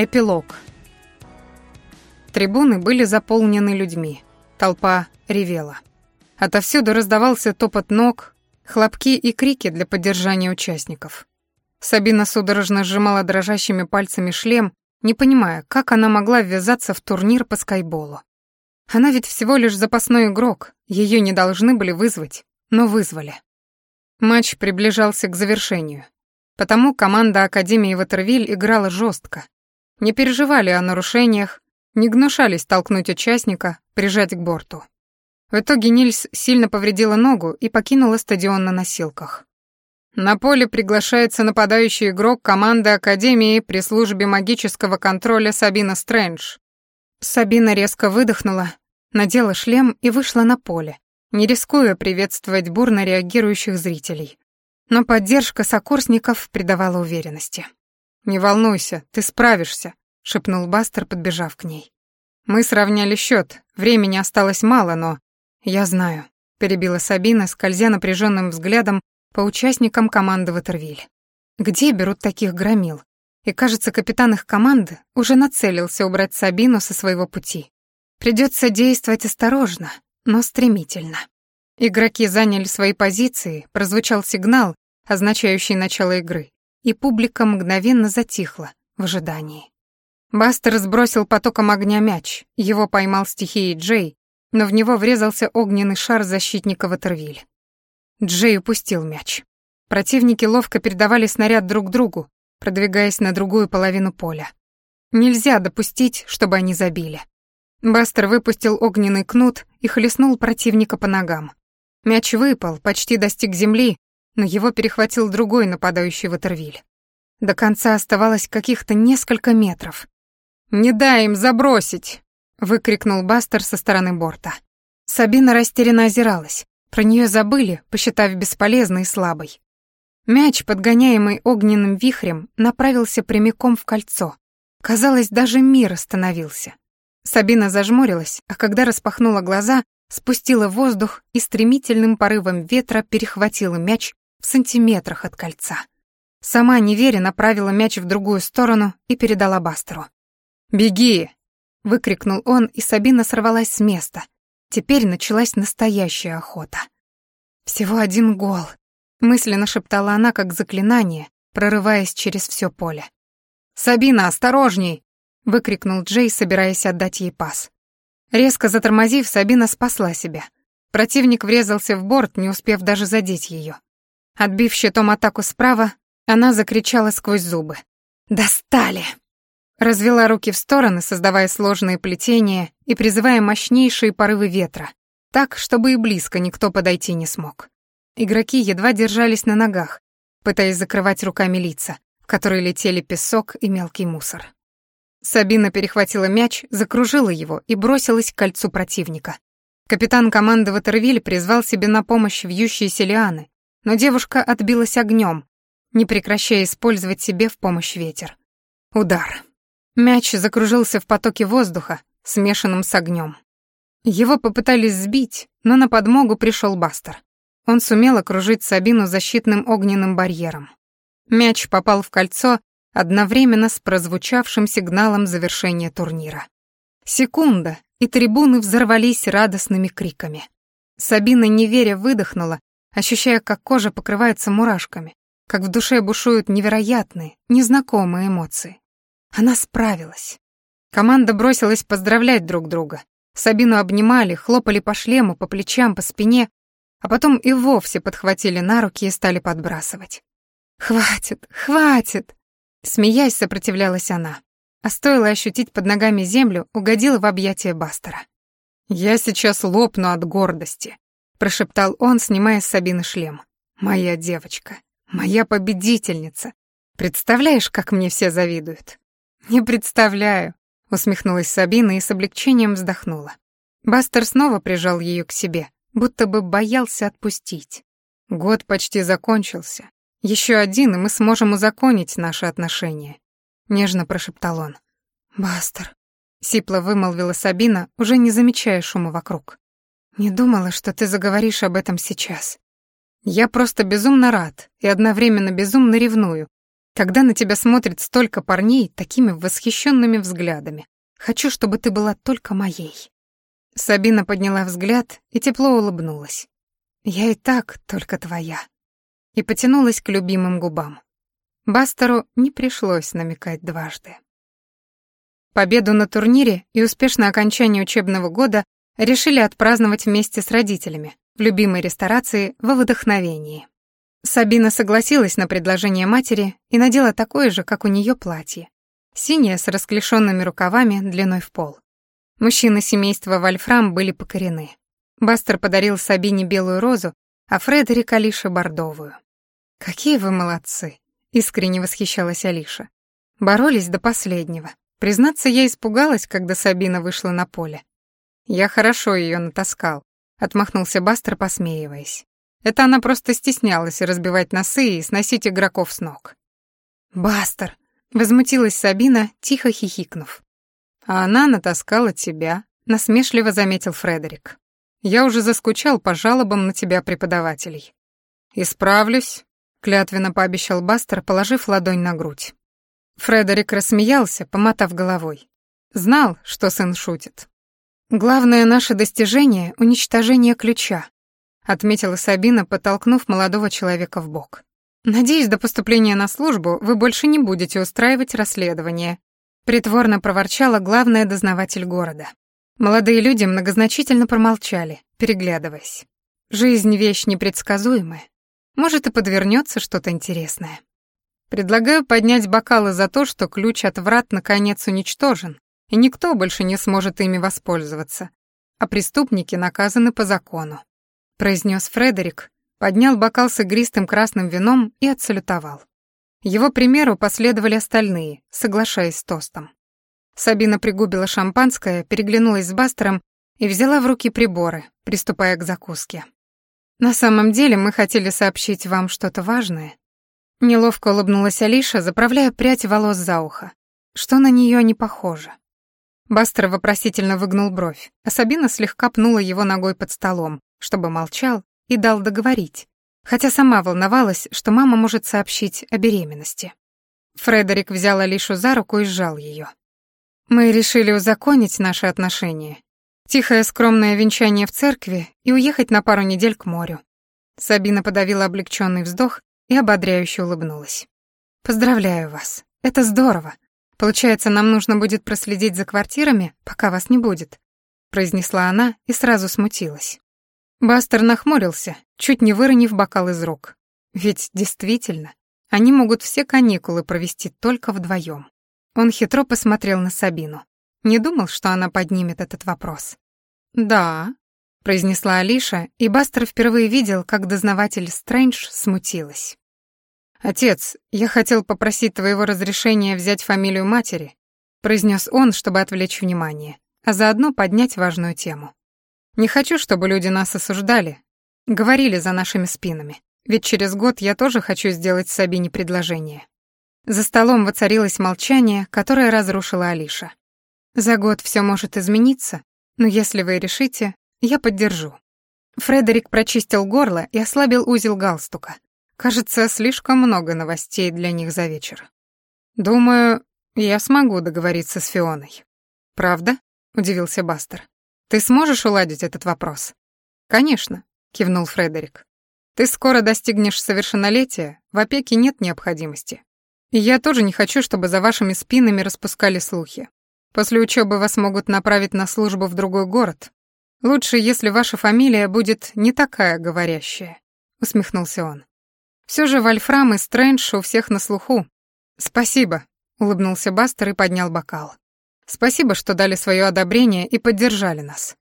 Эпилог. Трибуны были заполнены людьми. Толпа ревела. Отовсюду раздавался топот ног, хлопки и крики для поддержания участников. Сабина судорожно сжимала дрожащими пальцами шлем, не понимая, как она могла ввязаться в турнир по скайболу. Она ведь всего лишь запасной игрок, ее не должны были вызвать, но вызвали. Матч приближался к завершению. Потому команда Академии Ватервиль играла жестко, не переживали о нарушениях, не гнушались толкнуть участника, прижать к борту. В итоге Нильс сильно повредила ногу и покинула стадион на носилках. На поле приглашается нападающий игрок команды Академии при службе магического контроля Сабина Стрэндж. Сабина резко выдохнула, надела шлем и вышла на поле, не рискуя приветствовать бурно реагирующих зрителей. Но поддержка сокурсников придавала уверенности. «Не волнуйся, ты справишься», — шепнул Бастер, подбежав к ней. «Мы сравняли счет. времени осталось мало, но...» «Я знаю», — перебила Сабина, скользя напряженным взглядом по участникам команды Ватервиль. «Где берут таких громил?» И, кажется, капитан их команды уже нацелился убрать Сабину со своего пути. Придется действовать осторожно, но стремительно. Игроки заняли свои позиции, прозвучал сигнал, означающий начало игры и публика мгновенно затихла в ожидании. Бастер сбросил потоком огня мяч, его поймал стихией Джей, но в него врезался огненный шар защитника Ватервиль. Джей упустил мяч. Противники ловко передавали снаряд друг другу, продвигаясь на другую половину поля. Нельзя допустить, чтобы они забили. Бастер выпустил огненный кнут и хлестнул противника по ногам. Мяч выпал, почти достиг земли, но его перехватил другой нападающий Ватервиль. До конца оставалось каких-то несколько метров. «Не дай им забросить!» — выкрикнул Бастер со стороны борта. Сабина растерянно озиралась. Про нее забыли, посчитав бесполезной и слабой. Мяч, подгоняемый огненным вихрем, направился прямиком в кольцо. Казалось, даже мир остановился. Сабина зажмурилась, а когда распахнула глаза, спустила воздух и стремительным порывом ветра перехватила мяч сантиметрах от кольца. Сама, не веря, направила мяч в другую сторону и передала Бастеру. «Беги!» — выкрикнул он, и Сабина сорвалась с места. Теперь началась настоящая охота. «Всего один гол», — мысленно шептала она, как заклинание, прорываясь через все поле. «Сабина, осторожней!» — выкрикнул Джей, собираясь отдать ей пас. Резко затормозив, Сабина спасла себя. Противник врезался в борт, не успев даже задеть ее. Отбив щитом атаку справа, она закричала сквозь зубы. «Достали!» Развела руки в стороны, создавая сложные плетения и призывая мощнейшие порывы ветра, так, чтобы и близко никто подойти не смог. Игроки едва держались на ногах, пытаясь закрывать руками лица, в которые летели песок и мелкий мусор. Сабина перехватила мяч, закружила его и бросилась к кольцу противника. Капитан команды Ватервиль призвал себе на помощь вьющиеся лианы, но девушка отбилась огнем, не прекращая использовать себе в помощь ветер. Удар. Мяч закружился в потоке воздуха, смешанном с огнем. Его попытались сбить, но на подмогу пришел Бастер. Он сумел окружить Сабину защитным огненным барьером. Мяч попал в кольцо одновременно с прозвучавшим сигналом завершения турнира. Секунда, и трибуны взорвались радостными криками. Сабина, не веря, выдохнула ощущая, как кожа покрывается мурашками, как в душе бушуют невероятные, незнакомые эмоции. Она справилась. Команда бросилась поздравлять друг друга. Сабину обнимали, хлопали по шлему, по плечам, по спине, а потом и вовсе подхватили на руки и стали подбрасывать. «Хватит, хватит!» Смеясь, сопротивлялась она. А стоило ощутить под ногами землю, угодила в объятия Бастера. «Я сейчас лопну от гордости», прошептал он, снимая с Сабины шлем. Моя девочка, моя победительница. Представляешь, как мне все завидуют? Не представляю, усмехнулась Сабина и с облегчением вздохнула. Бастер снова прижал ее к себе, будто бы боялся отпустить. Год почти закончился. Еще один, и мы сможем узаконить наши отношения, нежно прошептал он. Бастер, сипло вымолвила Сабина, уже не замечая шума вокруг. «Не думала, что ты заговоришь об этом сейчас. Я просто безумно рад и одновременно безумно ревную. Когда на тебя смотрит столько парней такими восхищенными взглядами. Хочу, чтобы ты была только моей». Сабина подняла взгляд и тепло улыбнулась. «Я и так только твоя». И потянулась к любимым губам. Бастеру не пришлось намекать дважды. Победу на турнире и успешное окончание учебного года решили отпраздновать вместе с родителями в любимой ресторации во вдохновении. Сабина согласилась на предложение матери и надела такое же, как у нее платье. Синее с расклешенными рукавами длиной в пол. Мужчины семейства Вольфрам были покорены. Бастер подарил Сабине белую розу, а Фредерик Алише бордовую. «Какие вы молодцы!» — искренне восхищалась Алиша. Боролись до последнего. Признаться, я испугалась, когда Сабина вышла на поле. Я хорошо ее натаскал, отмахнулся Бастер, посмеиваясь. Это она просто стеснялась разбивать носы и сносить игроков с ног. «Бастер!» — возмутилась Сабина, тихо хихикнув. «А она натаскала тебя», — насмешливо заметил Фредерик. «Я уже заскучал по жалобам на тебя преподавателей». «Исправлюсь», — клятвенно пообещал Бастер, положив ладонь на грудь. Фредерик рассмеялся, помотав головой. Знал, что сын шутит. «Главное наше достижение — уничтожение ключа», — отметила Сабина, подтолкнув молодого человека в бок. «Надеюсь, до поступления на службу вы больше не будете устраивать расследование», — притворно проворчала главная дознаватель города. Молодые люди многозначительно промолчали, переглядываясь. Жизнь — вещь непредсказуемая. Может, и подвернется что-то интересное. Предлагаю поднять бокалы за то, что ключ от врат наконец уничтожен, и никто больше не сможет ими воспользоваться, а преступники наказаны по закону», — произнес Фредерик, поднял бокал с игристым красным вином и отсалютовал. Его примеру последовали остальные, соглашаясь с тостом. Сабина пригубила шампанское, переглянулась с Бастером и взяла в руки приборы, приступая к закуске. На самом деле мы хотели сообщить вам что-то важное. Неловко улыбнулась Алиша, заправляя прядь волос за ухо. Что на нее не похоже. Бастер вопросительно выгнул бровь, а Сабина слегка пнула его ногой под столом, чтобы молчал и дал договорить, хотя сама волновалась, что мама может сообщить о беременности. Фредерик взял Алишу за руку и сжал ее. «Мы решили узаконить наши отношения Тихое скромное венчание в церкви и уехать на пару недель к морю. Сабина подавила облегченный вздох и ободряюще улыбнулась. «Поздравляю вас. Это здорово. Получается, нам нужно будет проследить за квартирами, пока вас не будет», произнесла она и сразу смутилась. Бастер нахмурился, чуть не выронив бокал из рук. Ведь действительно, они могут все каникулы провести только вдвоем. Он хитро посмотрел на Сабину. Не думал, что она поднимет этот вопрос. «Да», — произнесла Алиша, и Бастер впервые видел, как дознаватель Стрэндж смутилась. «Отец, я хотел попросить твоего разрешения взять фамилию матери», — произнес он, чтобы отвлечь внимание, а заодно поднять важную тему. «Не хочу, чтобы люди нас осуждали, говорили за нашими спинами, ведь через год я тоже хочу сделать Сабине предложение». За столом воцарилось молчание, которое разрушила Алиша. За год все может измениться, но если вы решите, я поддержу. Фредерик прочистил горло и ослабил узел галстука. Кажется, слишком много новостей для них за вечер. Думаю, я смогу договориться с Фионой. Правда? удивился Бастер. Ты сможешь уладить этот вопрос? Конечно, кивнул Фредерик. Ты скоро достигнешь совершеннолетия, в опеке нет необходимости. И я тоже не хочу, чтобы за вашими спинами распускали слухи. После учебы вас могут направить на службу в другой город. Лучше, если ваша фамилия будет не такая говорящая», — усмехнулся он. «Все же Вольфрам и Стрэндж у всех на слуху». «Спасибо», — улыбнулся Бастер и поднял бокал. «Спасибо, что дали свое одобрение и поддержали нас».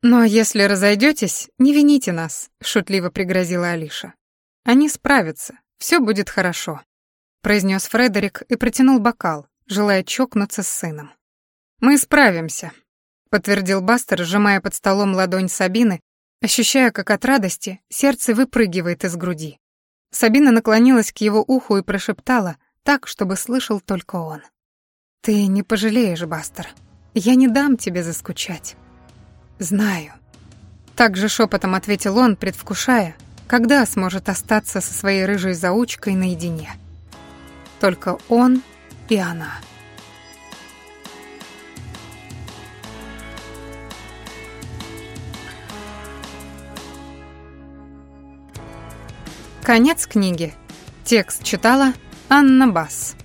«Ну а если разойдетесь, не вините нас», — шутливо пригрозила Алиша. «Они справятся, все будет хорошо», — произнес Фредерик и протянул бокал, желая чокнуться с сыном. «Мы справимся», — подтвердил Бастер, сжимая под столом ладонь Сабины, ощущая, как от радости сердце выпрыгивает из груди. Сабина наклонилась к его уху и прошептала так, чтобы слышал только он. «Ты не пожалеешь, Бастер. Я не дам тебе заскучать». «Знаю». Так же шепотом ответил он, предвкушая, когда сможет остаться со своей рыжей заучкой наедине. Только он и она. Конец книги. Текст читала Анна Бас.